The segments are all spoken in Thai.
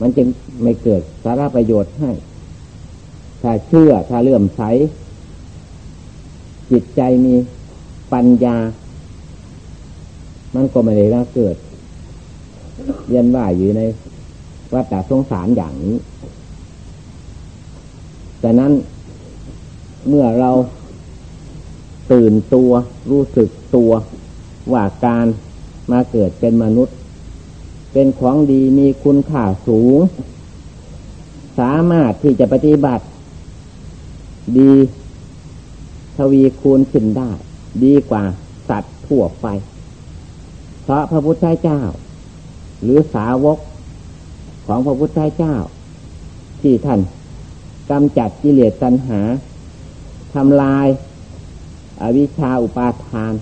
มันจึงไม่เกิดสาระประโยชน์ให้ ถ้าเชื่อถ้าเลื่อมใส จิตใจมีปัญญา มันก็ไม่ได้ละเกิด เย็นว่าอยู่ในวัฏสงสารอย่างนี้แต่นั้นเมื่อเราตื่นตัวรู้สึกตัวว่าการมาเกิดเป็นมนุษย์ เป็นของดีมีคุณค่าสูง สามารถที่จะปฏิบัติ ดีทวีคูณขึ้นได้ ดีกว่าสัตว์ทั่วไป เพราะพระพุทธเจ้า หรือสาวกของพระพุทธเจ้า ที่ท่านกำจัดกิเลสตัณหาทำลายอาวิชชาอุปาทาน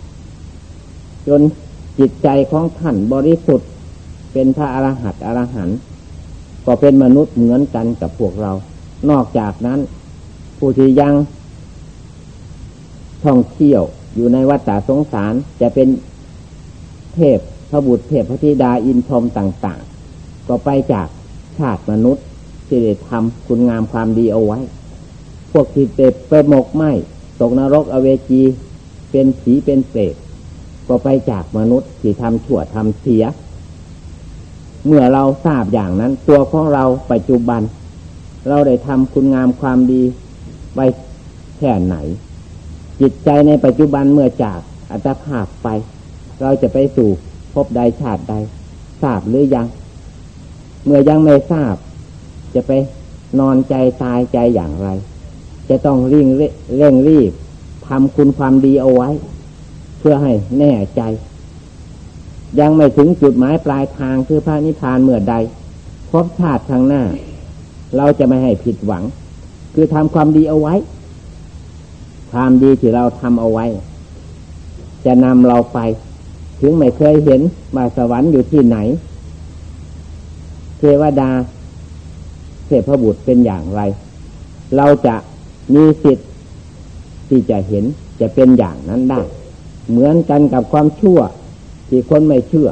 จนจิตใจของท่านบริสุทธิ์ เป็นพระอรหันต์อรหันต์ก็เป็นมนุษย์เหมือนกันกับพวกเรา นอกจากนั้น ผู้ที่ยังท่องเที่ยวอยู่ในวัฏสงสารจะเป็นเทพพระบุตรเทพพระธิดาอินทรมต่าง ๆ ก็ไปจากชาติมนุษย์ที่ได้ทำคุณงามความดีเอาไว้ พวกที่เจ็บไปหมกไหมตกนรกอเวจี เป็นผีเป็นเปรตก็ไปจากมนุษย์ที่ทำชั่วทำเสีย เมื่อเราทราบอย่างนั้น ตัวของเราปัจจุบัน เราได้ทำคุณงามความดีไว้แค่ไหน จิตใจในปัจจุบันเมื่อจากอัตภาพไป เราจะไปสู่พบใดชาติใด ทราบหรือยัง เมื่อยังไม่ทราบ จะไปนอนใจตายใจอย่างไร จะต้องริ่งเร่งรีบทำคุณความดีเอาไว้ เพื่อให้แน่ใจ ยังไม่ถึงจุดหมายปลายทางคือพระนิพพานเมื่อใดพบชาติทางหน้า เราจะไม่ให้ผิดหวัง คือทำความดีเอาไว้ความดีที่เราทำเอาไว้ จะนำเราไป ถึงไม่เคยเห็นมาสวรรค์อยู่ที่ไหน เทวดาเทพบุตรเป็นอย่างไร เราจะมีสิทธิ์ที่จะเห็นจะเป็นอย่างนั้นได้ เหมือนกันกับความชั่ว ที่คนไม่เชื่อ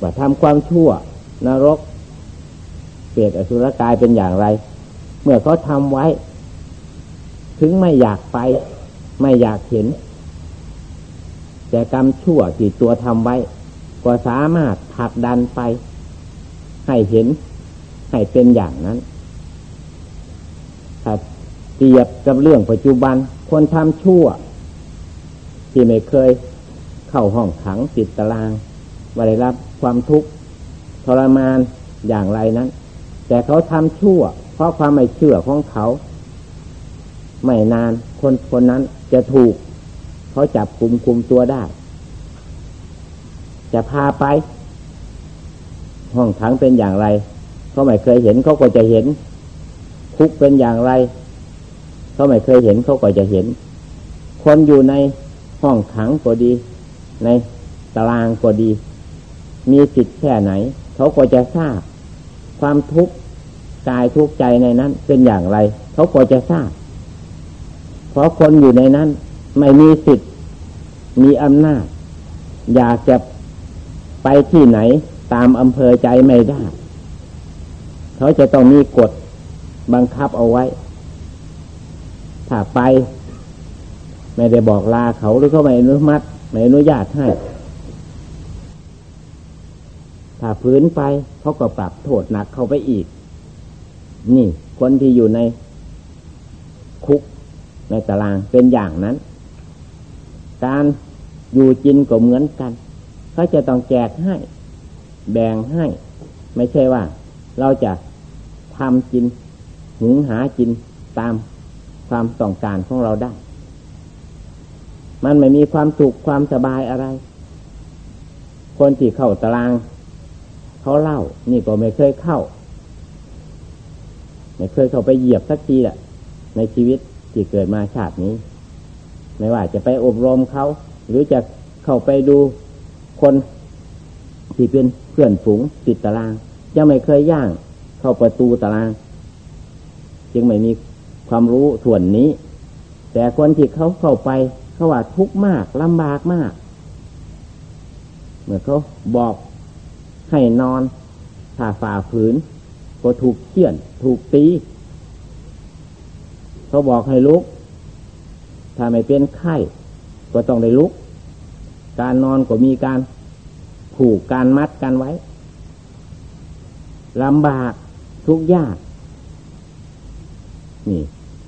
ว่าทำความชั่วนรกเปรตอสุรกายเป็นอย่างไร เมื่อเขาทำไว้ ถึงไม่อยากไป ไม่อยากเห็น แต่กรรมชั่วที่ตัวทำไว้ ก็สามารถผลักดันไป ให้เห็น ให้เป็นอย่างนั้นถ้าเปรียบกับเรื่องปัจจุบัน คนทำชั่ว ที่ไม่เคย เข้าห้องขังติดตารางว่าได้รับความทุกข์ทรมานอย่างไรนั้น แต่เขาทำชั่ว เพราะความไม่เชื่อของเขา ไม่นานคนคนนั้นจะถูก เขาจับคุมคุมตัวได้ จะพาไป ห้องขังเป็นอย่างไร เขาไม่เคยเห็นเขาก็จะเห็น คุกเป็นอย่างไร เขาไม่เคยเห็นเขาก็จะเห็น คนอยู่ในห้องขังก็ดี ในตารางก็ดี มีสิทธิ์แค่ไหน เขาก็จะทราบ ความทุกข์กายทุกข์ใจในนั้น เป็นอย่างไร เขาก็จะทราบ เพราะคนอยู่ในนั้น ไม่มีสิทธิ์มีอำนาจ อยากจะไปที่ไหนตามอำเภอใจไม่ได้ เขาจะต้องมีกฎบังคับเอาไว้ ถ้าไป ไม่ได้บอกลาเขาหรือเขาไม่อนุมัติ ไม่อนุญาตให้ ถ้าพื้นไปเขาก็ปรับโทษหนักเข้าไปอีก นี่ คนที่อยู่ในคุกในตารางเป็นอย่างนั้น การอยู่จินก็เหมือนกันเขาจะต้องแจกให้ แบ่งให้ ไม่ใช่ว่า เราจะทำกินหุงหากินตามความต้องการของเราได้ มันไม่มีความสุขความสบายอะไร คนที่เข้าตาราง เขาเล่า นี่ก็ไม่เคยเข้า ไม่เคยเข้าไปเหยียบสักทีแหละในชีวิตที่เกิดมาชาตินี้ ไม่ว่าจะไปอบรมเขา หรือจะเข้าไปดูคนที่เป็นเพื่อนฝูงติดตาราง ยังไม่เคยย่างเข้าประตูตาราง จึงไม่มีความรู้ส่วนนี้ แต่คนที่เขาเข้าไป เขาว่าทุกข์มากลำบากมาก เมื่อเขาบอกให้นอนถ้าฝ่าฝืน ก็ถูกเขี่ยน ถูกตี เขาบอกให้ลุก ถ้าไม่เป็นไข้ก็ต้องได้ลุก การนอนก็มีการผูกการมัดกันไว้ลำบากทุกยาก นี่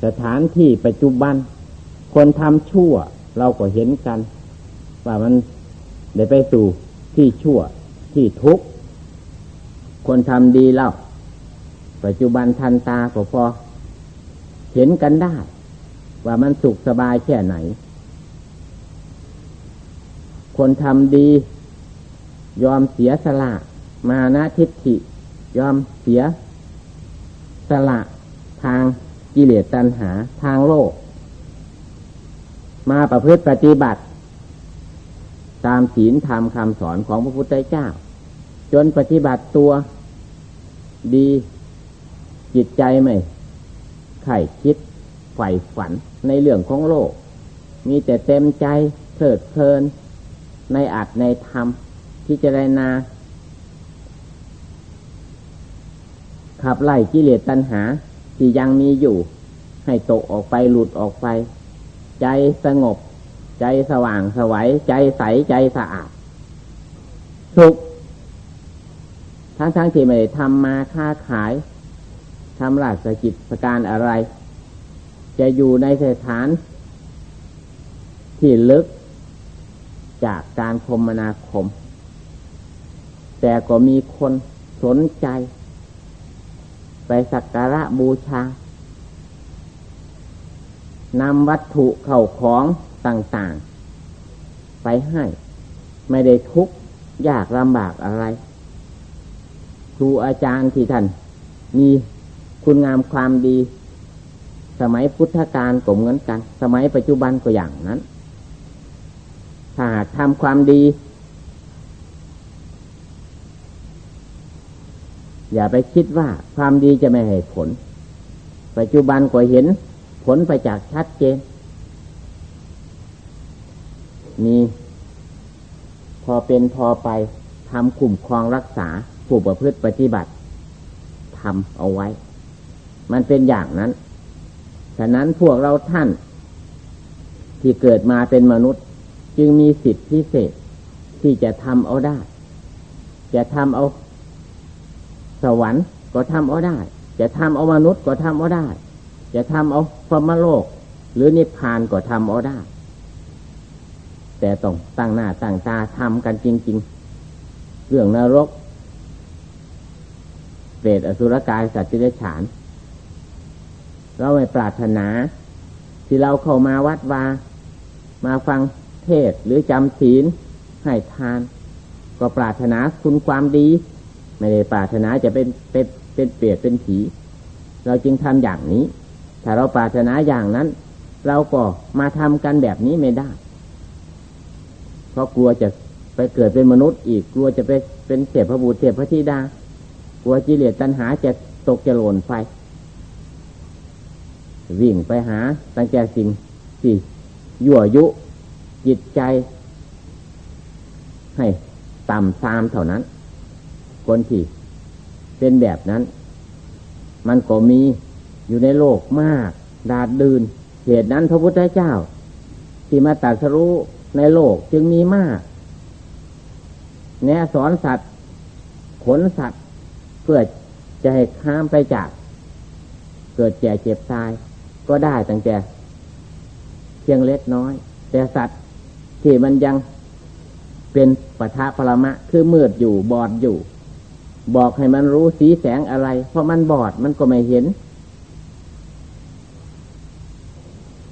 สถานที่ปัจจุบัน คนทำชั่ว เราก็เห็นกัน ว่ามันได้ไปสู่ที่ชั่วที่ทุกข์คนทำดีแล้ว ปัจจุบันทันตาก็พอ เห็นกันได้ ว่ามันสุขสบายแค่ไหน คนทำดี ยอมเสียสละ มานะทิฏฐิ ยอมเสีย สละทางกิเลสตัณหาทางโลก มาประพฤติปฏิบัติ ตามศีลธรรมคำสอนของพระพุทธเจ้า จนปฏิบัติตัวดีจิตใจไม่ไข่คิดใฝ่ฝันในเรื่องของโลก มีแต่เต็มใจเถิดเพลิน ในอัดในธรรมพิจารณา ขับไล่กิเลสตัณหา ที่ยังมีอยู่ ให้ตกออกไปหลุดออกไป ใจสงบ ใจสว่างสวัยใจใสใจสะอาด สุขทั้งทั้งที่ไม่ได้ทำมาค้าขายทำราชกิจการอะไร จะอยู่ในสถาน ที่ลึกจากการคมนาคม แต่ก็มีคนสนใจ ไปสักการะบูชา นำวัตถุเข่าของต่างๆ ไปให้ ไม่ได้ทุกข์ยากลำบากอะไร ครูอาจารย์ที่ท่านมีคุณงามความดี สมัยพุทธกาลก็เหมือนกัน สมัยปัจจุบันก็อย่างนั้น ถ้าทำความดี อย่าไปคิดว่าความดีจะไม่ให้ผล ปัจจุบันก็เห็น ผลไปจากชัดเจน มีพอเป็นพอไปทำคุ้มครองรักษาผู้ประพฤติปฏิบัติทำเอาไว้ มันเป็นอย่างนั้น ฉะนั้นพวกเราท่าน ที่เกิดมาเป็นมนุษย์ จึงมีสิทธิพิเศษที่จะทำเอาได้ จะทำเอา สวรรค์ก็ทำเอาได้ จะทำเอามนุษย์ก็ทำเอาได้ จะทำเอาพรหมโลก หรือนิพพานก็ทำเอาได้ แต่ต้องตั้งหน้าตั้งตาทำกันจริง ๆ เรื่องนรกเปรตอสุรกายสัตว์จิเดฉาน เราไม่ปรารถนา ที่เราเข้ามาวัดวา มาฟังเทศหรือจำศีลให้ทาน ก็ปรารถนาคุณความดี ไม่ได้ปรารถนาจะเป็นเป็นเป็นเปรตเป็นผี เราจึงทำอย่างนี้ ถ้าเราปรารถนาอย่างนั้น เราก็มาทำกันแบบนี้ไม่ได้ เพราะกลัวจะไปเกิดเป็นมนุษย์อีก กลัวจะไปเป็นเทพพระบุตรเทพพระธิดา กลัวกิเลสตัณหาจะตกจะหล่นไปวิ่งไปหาตั้งแต่สิ่งที่ยั่วยุจิตใจ ให้ต่ำซามเท่านั้น คนที่เป็นแบบนั้น มันก็มี อยู่ในโลกมาก ดาดดืนเหตุนั้นพระพุทธเจ้า ที่มาตัสรู้ในโลกจึงมีมาก แนะสอนสัตว์ ขนสัตว์ เพื่อจะให้ข้ามไปจาก เกิดแก่เจ็บตาย ก็ได้ตั้งแต่เพียงเล็กน้อย แต่สัตว์ที่มันยังเป็นปัทะปรมะ คือมืดอยู่บอดอยู่ บอกให้มันรู้สีแสงอะไร เพราะมันบอดมันก็ไม่เห็น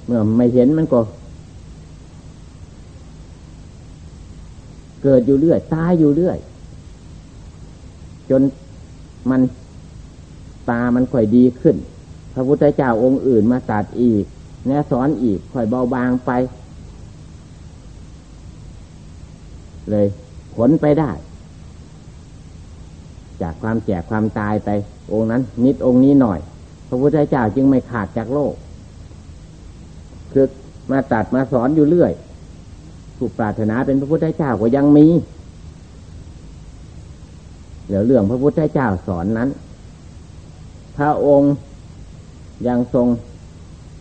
เมื่อไม่เห็นมันก็ เกิดอยู่เรื่อย ตายอยู่เรื่อย จนมันตามันค่อยดีขึ้น พระพุทธเจ้าองค์อื่นมาตัดอีกแนะสอนอีกค่อยเบาบางไป เลยผลไปได้ จากความแก่ความตายไป องค์นั้น นิดองค์นี้หน่อย พระพุทธเจ้าจึงไม่ขาดจากโลก คือมาตัดมาสอนอยู่เรื่อยผู้ปรารถนาเป็นพระพุทธเจ้าก็ยังมีเดี๋ยวเรื่องพระพุทธเจ้าสอนนั้น พระองค์ยังทรง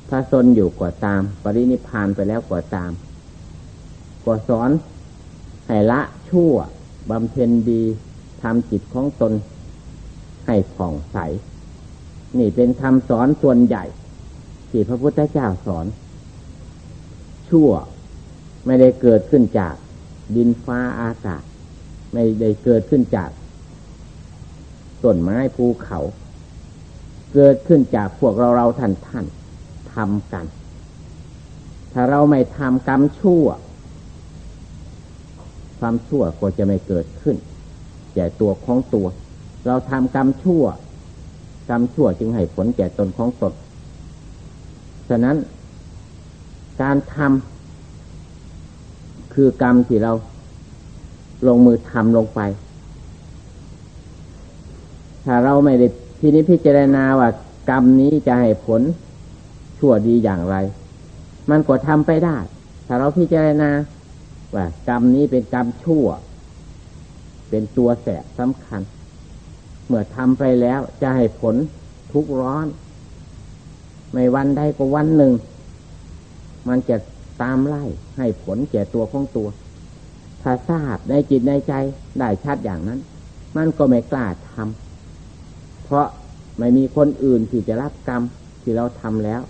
พระชนอยู่กว่าตาม ปรินิพานไปแล้วกว่าตามก็สอนให้ละชั่วบำเพ็ญดีทำจิตของตนให้ผ่องใส นี่เป็นคำสอนส่วนใหญ่ ที่พระพุทธเจ้าสอน ชั่ว ไม่ได้เกิดขึ้นจากดินฟ้าอากาศ ไม่ได้เกิดขึ้นจากต้นไม้ภูเขา เกิดขึ้นจากพวกเราเราท่านท่านทำกัน ถ้าเราไม่ทำกรรมชั่ว ความชั่วก็จะไม่เกิดขึ้นแก่ตัวของตัว เราทำกรรมชั่ว กรรมชั่วจึงให้ผลแก่ตนของตนฉะนั้น การทำคือกรรมที่เราลงมือทำลงไป ถ้าเราไม่ได้ทีนี้พิจารณาว่ากรรมนี้จะให้ผลชั่วดีอย่างไร มันก็ทำไปได้ ถ้าเราพิจารณาว่ากรรมนี้เป็นกรรมชั่ว เป็นตัวแสบสำคัญ เมื่อทำไปแล้วจะให้ผลทุกร้อน ไม่วันใดก็วันหนึ่ง มันจะตามไล่ให้ผลแก่ตัวของตัว ถ้าทราบในจิตในใจได้ชัดอย่างนั้น มันก็ไม่กล้าทำเพราะไม่มีคนอื่นที่จะรับกรรมที่เราทำแล้ว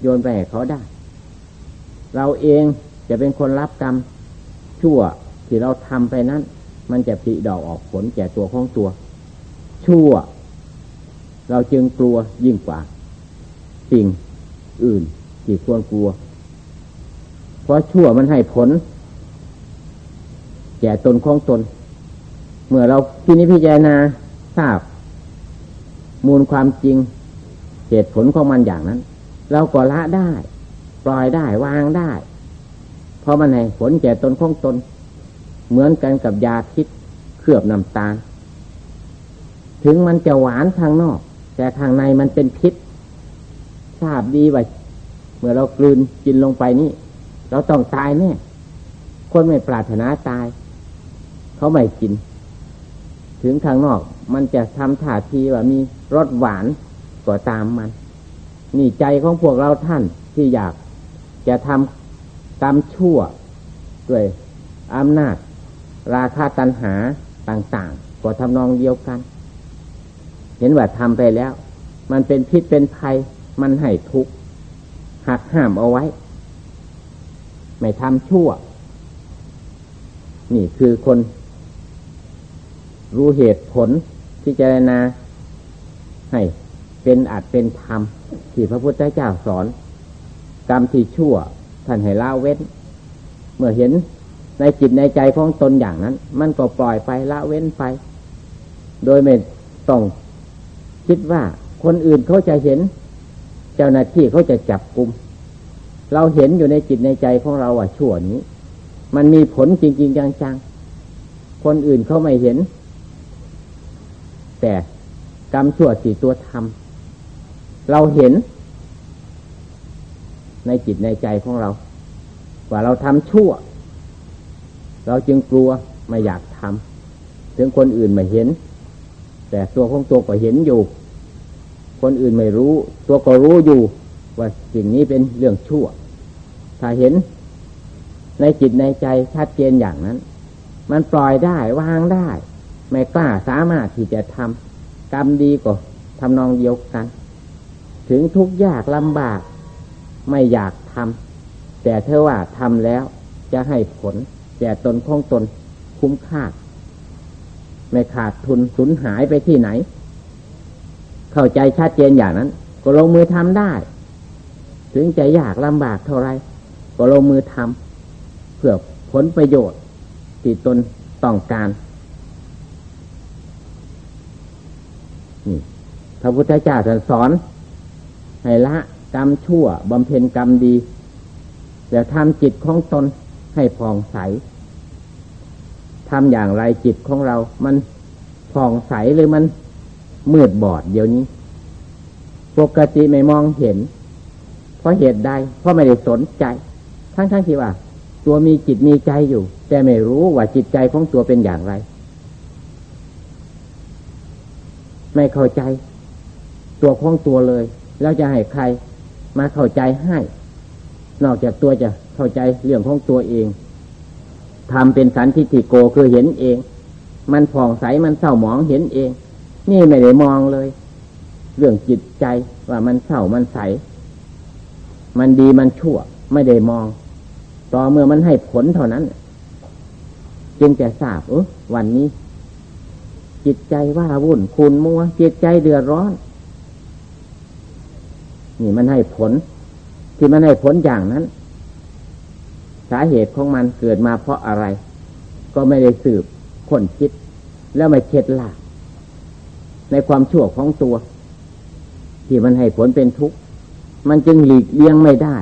โยนไปให้เขาได้ เราเองจะเป็นคนรับกรรมชั่วที่เราทำไปนั้น มันจะผลิดอกออกผลแก่ตัวของตัว ชั่ว เราจึงกลัวยิ่งกว่า สิ่งอื่นที่ควรกลัว เพราะชั่วมันให้ผล แก่ตนของตน เมื่อเราที่นี้พิจารณาทราบ มูลความจริง เหตุผลของมันอย่างนั้น เราก็ละได้ ปล่อยได้วางได้ เพราะมันให้ผลแก่ตนของตน เหมือนกันกับยาพิษเคลือบน้ำตาล ถึงมันจะหวานทางนอก แต่ทางในมันเป็นพิษทราบดีว่าเมื่อเรากลืนกินลงไปนี่ เราต้องตายแน่คนไม่ปรารถนาตาย เขาไม่กิน ถึงทางนอก มันจะทำท่าทีว่ามีรสหวานก็ตามมัน นี่ใจของพวกเราท่านที่อยากจะทำกรรมชั่ว ด้วยอำนาจ ราคาตัณหาต่าง ๆ ก็ทำนองเดียวกัน เห็นว่าทำไปแล้ว มันเป็นพิษเป็นภัย มันให้ทุกข์หักห้ามเอาไว้ ไม่ทำชั่ว นี่คือคน รู้เหตุผลพิจรณาให้เป็นอัดเป็นธรรมที่พระพุทธเจ้าสอน กรรมที่ชั่วท่านให้ละเว้น เมื่อเห็นในจิตในใจของตนอย่างนั้น มันก็ปล่อยไปละเว้นไป โดยไม่ต้องคิดว่าคนอื่นเขาจะเห็น เจ้าหน้าที่เขาจะจับกลุ่ม เราเห็นอยู่ในจิตในใจของเราว่าชั่วนี้ มันมีผลจริง ๆ จังๆ คนอื่นเขาไม่เห็น แต่กรรมชั่วสี่ตัวทำเราเห็น ในจิตในใจของเรา ว่าเราทำชั่ว เราจึงกลัวไม่อยากทำถึงคนอื่นไม่เห็น แต่ตัวของตัวก็เห็นอยู่ คนอื่นไม่รู้ ตัวก็รู้อยู่ ว่าสิ่งนี้เป็นเรื่องชั่ว ถ้าเห็นในจิตในใจชัดเจนอย่างนั้น มันปล่อยได้วางได้ ไม่กล้าสามารถที่จะทำกรรมดีก็ทำนองเดียวกัน ถึงทุกยากลำบาก ไม่อยากทำแต่เธอว่าทำแล้วจะให้ผลแก่ตนของตนคุ้มค่า ไม่ขาดทุนสูญหายไปที่ไหน เข้าใจชัดเจนอย่างนั้น ก็ลงมือทำได้ ถึงจะยากลำบากเท่าไรก็ลงมือทำเพื่อผลประโยชน์ที่ตนต้องการนี่พระพุทธเจ้าท่านสอน ให้ละกรรมชั่วบำเพ็ญกรรมดี แล้วทำจิตของตนให้ผ่องใสทำอย่างไรจิตของเรา มันผ่องใสหรือมันมืดบอดเดี๋ยวนี้ ปกติไม่มองเห็น ราะเหตุใด เพราะไม่ได้สนใจ ทั้งๆทที่ว่า ตัวมีจิตมีใจอยู่ แต่ไม่รู้ว่าจิตใจของตัวเป็นอย่างไร ไม่เข้าใจ ตัวของตัวเลย แล้วจะให้ใครมาเข้าใจให้ นอกจากตัวจะเข้าใจเรื่องของตัวเองทำเป็นสันทิฏฐิโกคือเห็นเอง มันผ่องใสมันเศร้าหมองเห็นเอง นี่ไม่ได้มองเลย เรื่องจิตใจว่ามันเศร้ามันใส มันดีมันชั่ว ไม่ได้มอง ต่อเมื่อมันให้ผลเท่านั้น จึงจะทราบเออวันนี้ จิตใจว่าวุ่นคุณมัว จิตใจเดือดร้อน นี่มันให้ผล ที่มันให้ผลอย่างนั้น สาเหตุของมันเกิดมาเพราะอะไร ก็ไม่ได้สืบค้นคิด แล้วไม่เช็ดลาในความชั่วของตัว ที่มันให้ผลเป็นทุกข์ มันจึงหลีกเลี่ยงไม่ได้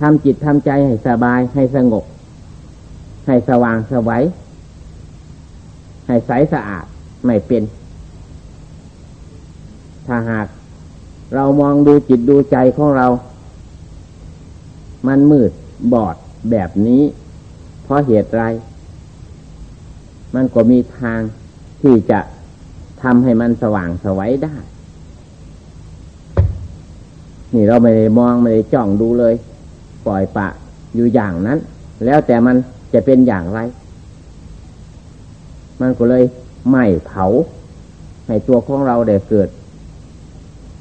ทำจิตทำใจให้สบายให้สงบ ให้สว่างสวัยให้ใสสะอาดไม่เป็น ถ้าหากเรามองดูจิตดูใจของเรา มันมืดบอดแบบนี้ เพราะเหตุไร มันก็มีทางที่จะทำให้มันสว่างสวัยได้ นี่เราไม่ได้มองไม่ได้จ้องดูเลย ปล่อยปะอยู่อย่างนั้น แล้วแต่มันจะเป็นอย่างไร มันก็เลยไหม้เผา ให้ตัวของเราได้เกิด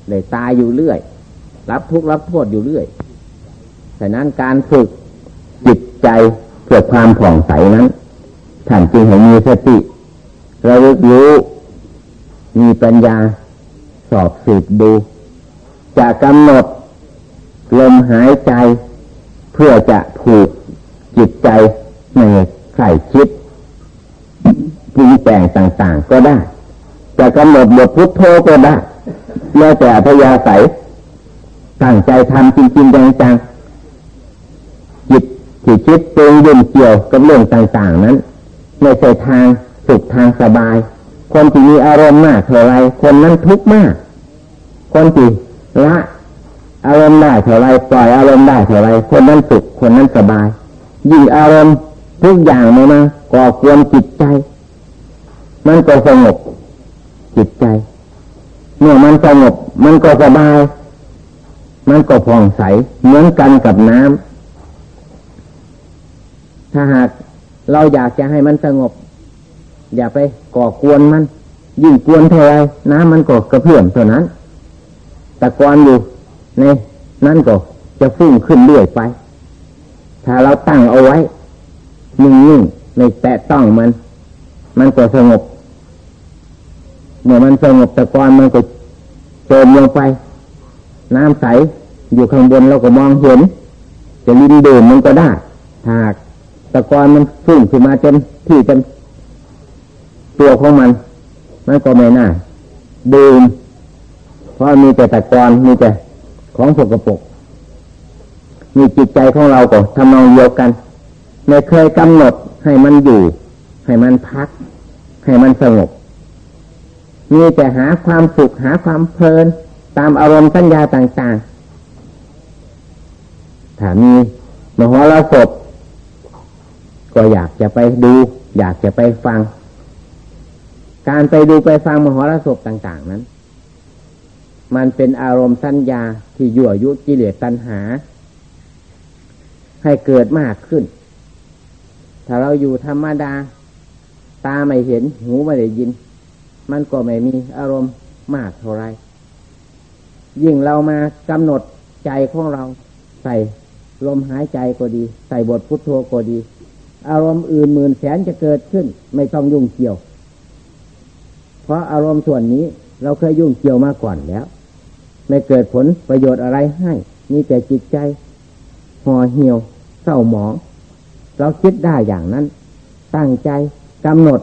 ได้ตายอยู่เรื่อย รับทุกข์รับโทษอยู่เรื่อยฉะนั้นการฝึกจิตใจเพื่อความผ่องใสนั้นท่านจึงให้มีสติระลึกรู้ มีปัญญาสอบสืบดู จะกำหนดลมหายใจ เพื่อจะถูกจิตใจในไข่คิดปรุงแต่งต่าง ๆ ก็ได้ จะกำหนดบทพุทโธก็ได้แล้วแต่พยาศัยตั้งใจทำจริงๆจังๆจิตที่คิดปรุงยุ่งเกี่ยวกับเรื่องต่าง ๆ นั้นไม่ใช่ทางสุขทางสบาย คนที่มีอารมณ์มากเท่าไรคนนั้นทุกข์มาก คนที่ ละอารมณ์ได้เท่าไรปล่อยอารมณ์ได้เท่าไรคนนั้นสุขคนนั้นสบาย ยิ่งอารมณ์ทุกอย่างมามาก่อควรจิตใจ มันก็สงบจิตใจ เมื่อมันสงบมันก็สบาย มันก็ผ่องใสเหมือนกันกับน้ำถ้าหากเราอยากจะให้มันสงบ อย่าไปก่อกวนมัน ยิ่งกวนเท่าไรน้ำมันก็กระเพื่อมเท่านั้น ตะกอนอยู่ในนั่นก็จะฟุ้งขึ้นเรื่อยไป ถ้าเราตั้งเอาไว้ นิ่งๆไม่แตะต้องมัน มันก็สงบ เมื่อมันสงบตะกอนมันก็จมลงไป น้ำใสอยู่ข้างบนเราก็มองเห็น จะลินดื่มมันก็ได้หากตะกอนมันฟุ้งขึ้นมาจนที่จนตัวของมัน มันก็ไม่น่าดื่ม ราะมีแต่ตะกอนมีแต่ของสกปรกมีจิตใจของเราก็ทำนองเดียวกัน ไม่เคยกำหนดให้มันอยู่ ให้มันพัก ให้มันสงบ มีแต่หาความสุขหาความเพลิน ตามอารมณ์สัญญาต่างๆถ้ามีมโหรสพก็อยากจะไปดู อยากจะไปฟัง การไปดูไปฟังมโหรสพต่าง ๆ นั้น มันเป็นอารมณ์สัญญาที่ยั่วยุกิเลสตัณหา ให้เกิดมากขึ้น ถ้าเราอยู่ธรรมดา ตาไม่เห็น หูไม่ได้ยิน มันก็ไม่มีอารมณ์มากเท่าไร ยิ่งเรามากำหนดใจของเราใส่ลมหายใจก็ดี ใส่บทพุทโธก็ดี อารมณ์อื่นหมื่นแสนจะเกิดขึ้น ไม่ต้องยุ่งเกี่ยว เพราะอารมณ์ส่วนนี้เราเคยยุ่งเกี่ยวมาก่อนแล้ว ไม่เกิดผลประโยชน์อะไรให้มีแต่จิตใจห่อเหี่ยวเศร้าหมอง เราคิดได้อย่างนั้น ตั้งใจกำหนด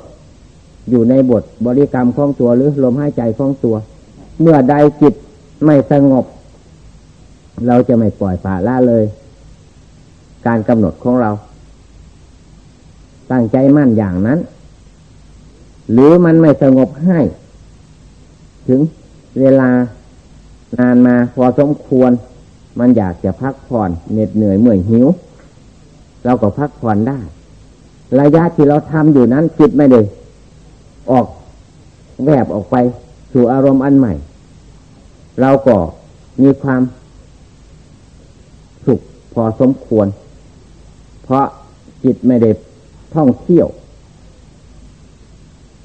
อยู่ในบทบริกรรมของตัวหรือลมหายใจของตัว เมื่อใดจิตไม่สงบ เราจะไม่ปล่อยปละละเลย การกำหนดของเรา ตั้งใจมั่นอย่างนั้น หรือมันไม่สงบให้ ถึงเวลา นานมาพอสมควร มันอยากจะพักผ่อนเหน็ดเหนื่อยเมื่อยหิว เราก็พักผ่อนได้ ระยะที่เราทำอยู่นั้นจิตไม่ได้ออกแวบออกไปสู่อารมณ์อันใหม่ เราก็มีความสุขพอสมควร เพราะจิตไม่ได้ท่องเที่ยว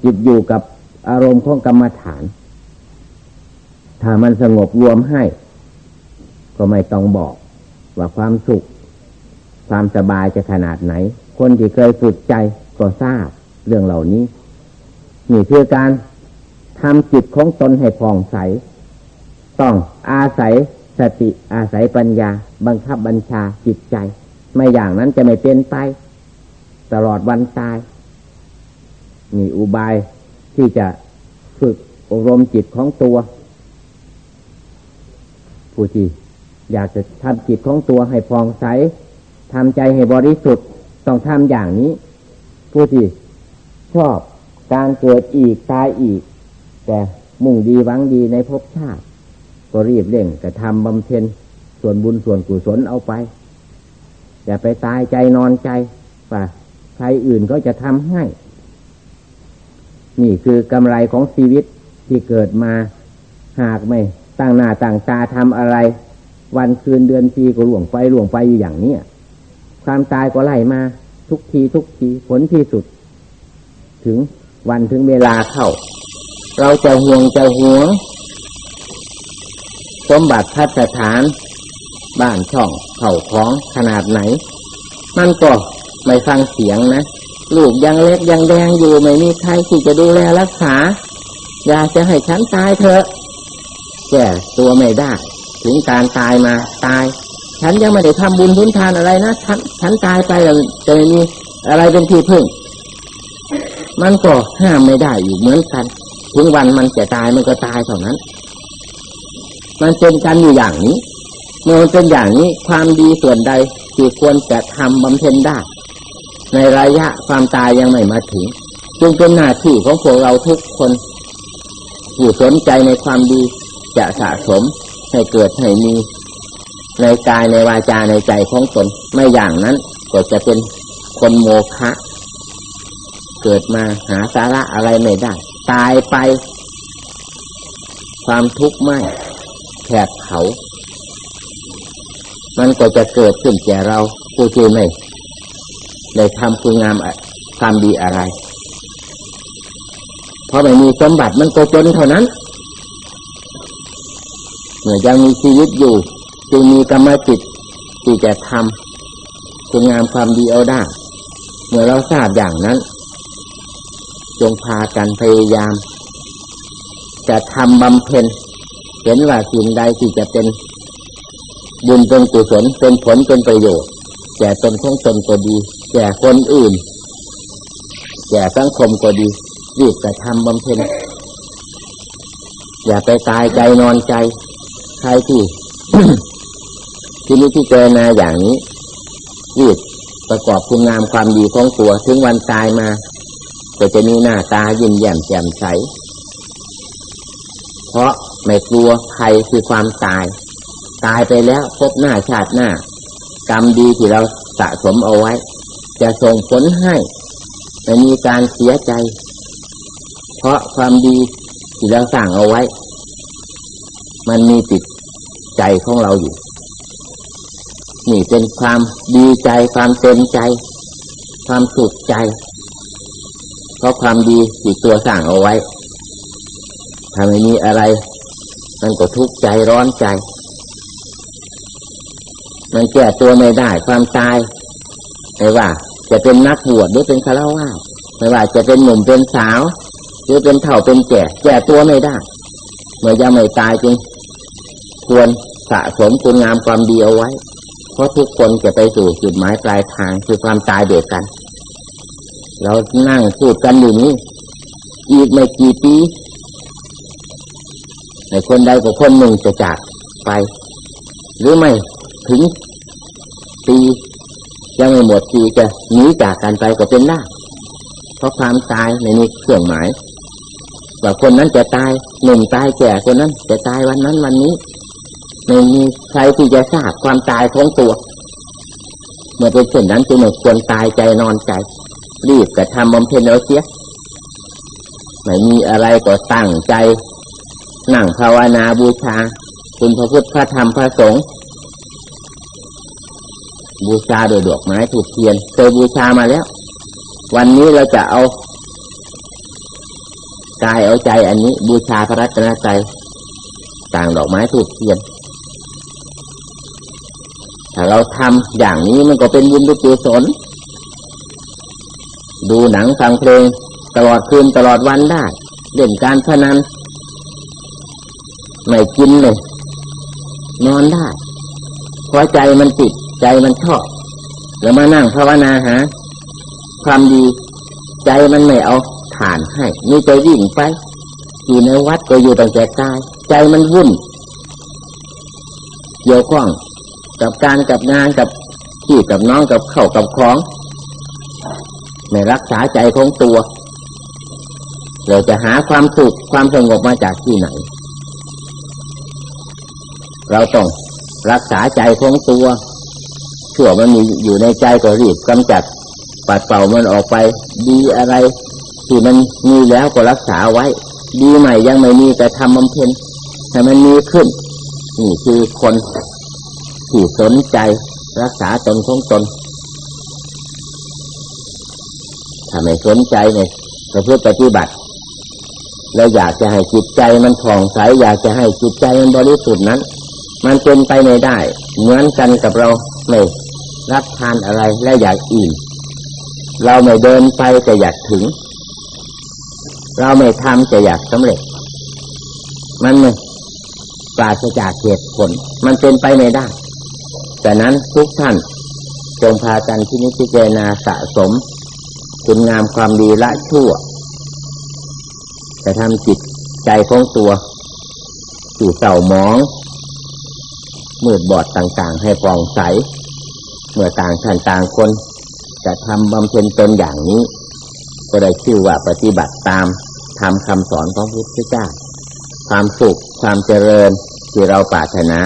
จิตอยู่กับอารมณ์ของกรรมฐาน ถ้ามันสงบรวมให้ ก็ไม่ต้องบอก ว่าความสุข ความสบายจะขนาดไหน คนที่เคยฝึกใจก็ทราบเรื่องเหล่านี้ นี่คือการทำจิตของตนให้ผ่องใส ต้องอาศัยสติอาศัยปัญญา บังคับบัญชาจิตใจ ไม่อย่างนั้นจะไม่เป็นไป ตลอดวันตาย มีอุบายที่จะฝึกอบรมจิตของตัว ผู้ที่อยากจะทำจิตของตัวให้ผ่องใสทำใจให้บริสุทธิ์ต้องทำอย่างนี้ ผู้ที่ชอบการเกิดอีกตายอีก แต่มุ่งดีหวังดีในภพชาติ ก็รีบเร่งกระทำบำเพ็ญส่วนบุญส่วนกุศลเอาไป อย่าไปตายใจนอนใจว่าใครอื่นก็จะทำให้ นี่คือกำไรของชีวิตที่เกิดมาหากไม่ ตั้งหน้าตั้งตาทำอะไร วันคืนเดือนปีก็หลวงไปหลวงไปอยู่อย่างเนี้ยความตายก็ไล่มา ทุกทีทุกทีผลที่สุด ถึงวันถึงเวลาเข้า เราจะห่วงจะห่วงสมบัติพัฒฐาน บ้านช่องเข่าของขนาดไหน มันก็ไม่ฟังเสียงนะลูกยังเล็กยังแดงอยู่ไม่มีใครที่จะดูแลรักษา อยากจะให้ฉันตายเถอะ แก่ตัวไม่ได้ ถึงการตายมาตาย ฉันยังไม่ได้ทำบุญทุนทานอะไรนะฉันฉันตายไปแล้วจะมีอะไรเป็นที่พึ่ง มันก็ห้ามไม่ได้อยู่เหมือนกัน ถึงวันมันจะตายมันก็ตายเท่านั้น มันเป็นกันอยู่อย่างนี้เมื่อมันเป็นอย่างนี้ความดีส่วนใดที่ควรจะทำบำเพ็ญได้ ในระยะความตายยังไม่มาถึง จึงเป็นหน้าที่ของพวกเราทุกคน ผู้สนใจในความดี จะสะสมให้เกิดให้มี ในกายในวาจาในใจของตนไม่อย่างนั้นก็จะเป็นคนโมฆะเกิดมาหาสาระอะไรไม่ได้ ตายไป ความทุกข์ไม่แผดเขา มันก็จะเกิดขึ้นแก่เราผู้ที่ไม่ได้ทำคุณงามความดีอะไร เพราะไม่มีสมบัติมันก็จนเท่านั้น เมื่อยังมีชีวิตอยู่จึงมีกรรมจิตที่จะทำคุณงามความดีเอาได้ เมื่อเราทราบอย่างนั้น จงพากันพยายาม จะทำบำเพ็ญเห็นว่าสิ่งใดที่จะเป็นบุญเป็นกุศลเป็นผลเป็นประโยชน์แก่ตนของตนก็ดีแก่คนอื่นแก่สังคมก็ดีรีบกระทำบำเพ็ญอย่าไปตายใจนอนใจ ครที่ที่นี้ที่เจอนาอย่างนี้รีบประกอบคุณงามความดีของตัวถึงวันตายมา ก็จะมีหน้าตายิ้มแย้มแจ่มใส เพราะไม่กลัวใครคือความตาย ตายไปแล้วพบหน้าชาติหน้า กรรมดีที่เราสะสมเอาไว้ จะส่งผลให้ไม่มีการเสียใจ เพราะความดีที่เราสร้างเอาไว้ มันมีติด ใจของเราอยู่ นี่เป็นความดีใจความเต็มใจ ความสุขใจ เพราะความดีที่ตัวสร้างเอาไว้ถ้าไม่มีอะไร มันก็ทุกข์ใจร้อนใจ มันแก้ตัวไม่ได้ความตายไม่ว่า จะเป็นนักบวชหรือเป็นฆราวาสไม่ว่าจะเป็นหนุ่มเป็นสาว หรือเป็นเฒ่าเป็นแก่ แก้ตัวไม่ได้ เมื่อยังไม่ตายจริง ควรสะสมคุณงามความดีเอาไว้ เพราะทุกคนจะไปสู่จุดหมายปลายทางคือความตายเดียวกัน เรานั่งพูดกันอยู่นี้ อีกไม่กี่ปีในคนใดกับคนหนึ่งจะจากไป หรือไม่ถึงปียังไม่หมดปีจะหนีจากกันไปก็เป็นได้เพราะความตายในนี้เครื่องหมายว่าคนนั้นจะตายหนุ่มตายแก่คนนั้นจะตายวันนั้นวันนี้ ไม่มีใครที่จะทราบความตายของตัว เมื่อเป็นเช่นนั้นจึงไม่ควรตายใจนอนใจ รีบกระทำบำเพ็ญเอาเสียไม่มีอะไรก็ตั้งใจนั่งภาวนาบูชา คุณพระพุทธพระธรรมพระสงฆ์บูชาโดยดอกไม้ถูกเทียนเคยบูชามาแล้ว วันนี้เราจะเอากายเอาใจอันนี้ บูชาพระรัตนตรัยต่างดอกไม้ถูกเทียน ถ้าเราทำอย่างนี้มันก็เป็นบุญเป็นกุศลดูหนังฟังเพลง ตลอดคืนตลอดวันได้เล่นการพนันไม่กินเลยนอนได้เพราะใจมันติดใจมันชอบ แล้วมานั่งภาวนาหาความดีใจมันไม่เอาฐานให้นี่ใจวิ่งไปอยู่ในวัดก็อยู่ตั้งแต่กาย ใจมันวุ่นเกี่ยวข้อง กับการกับงานกับที่กับน้องกับเข้ากับของไม่รักษาใจของตัว เราจะหาความสุขความสงบมาจากที่ไหน เราต้องรักษาใจของตัวชั่วมันมีอยู่ในใจก็รีบกำจัดปัดเป่ามันออกไป ดีอะไรที่มันมีแล้วก็รักษาไว้ ดีใหม่ยังไม่มีแต่ทำบำเพ็ญให้มันมีขึ้น นี่คือคน ที่สนใจรักษาตนของตน ถ้าไม่สนใจเนี่ยก็เพื่อปฏิบัติ แล้วอยากจะให้จิตใจมันผ่องใส อยากจะให้จิตใจมันบริสุทธิ์นั้น มันเป็นไปไม่ได้ เหมือนกันกับเราไม่รับทานอะไรและอยากอิ่ม เราไม่เดินไปแต่อยากถึง เราไม่ทำแต่อยากสำเร็จ มันไม่ปราศจากเหตุผล มันเป็นไปไม่ได้ แต่นั้นทุกท่านจงพากันที่นิพพานาสะสม คุณงามความดีละชั่ว จะทำจิตใจของตัวสู่เศร้าหมอง มืดบอดต่างๆ ให้ฟองใส เมื่อต่างท่านต่างคนจะทำบำเพ็ญตนอย่างนี้ ก็ได้ชื่อว่าปฏิบัติตามทำคำสอนของพระพุทธเจ้า ความสุขความเจริญที่เราปรารถนา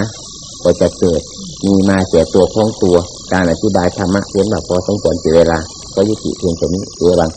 ก็จะเกิด มีมาเสียตัวของตัว การอธิบายธรรมะเพียงแบบพอสมควรเสียเวลา ก็ยุติเพียงแค่นี้เอวัง